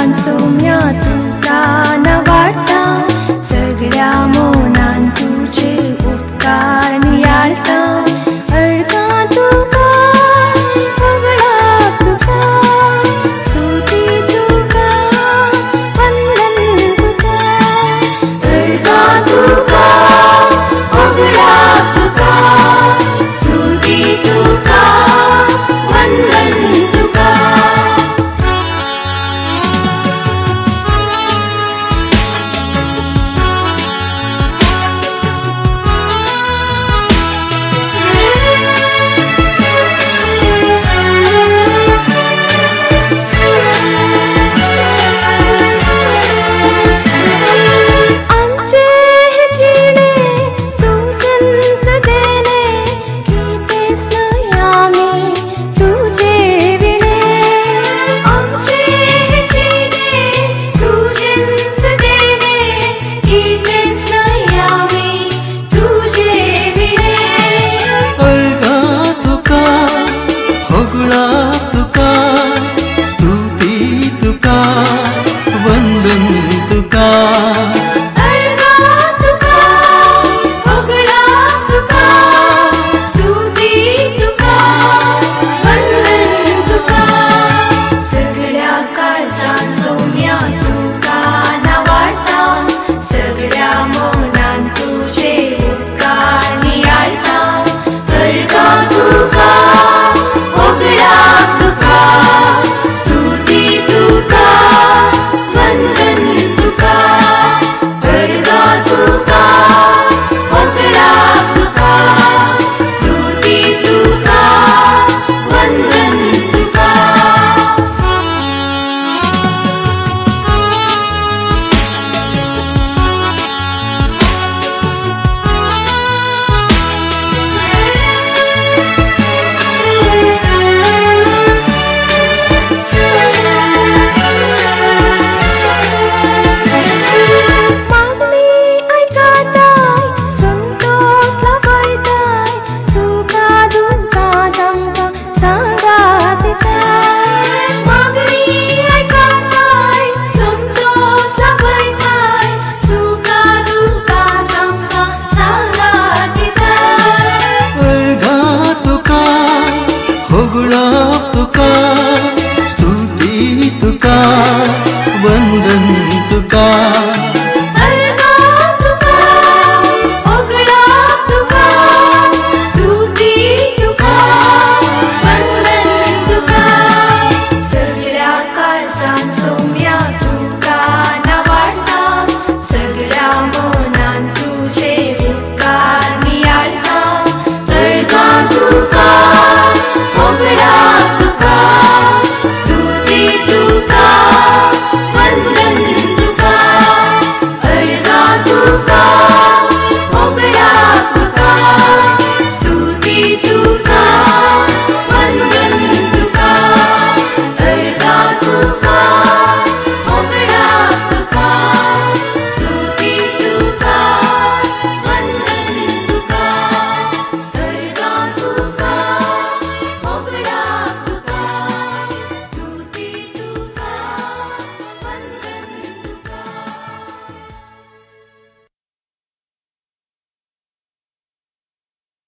Insomnia प्रणाम तुका स्तुति तुका वंदन तुका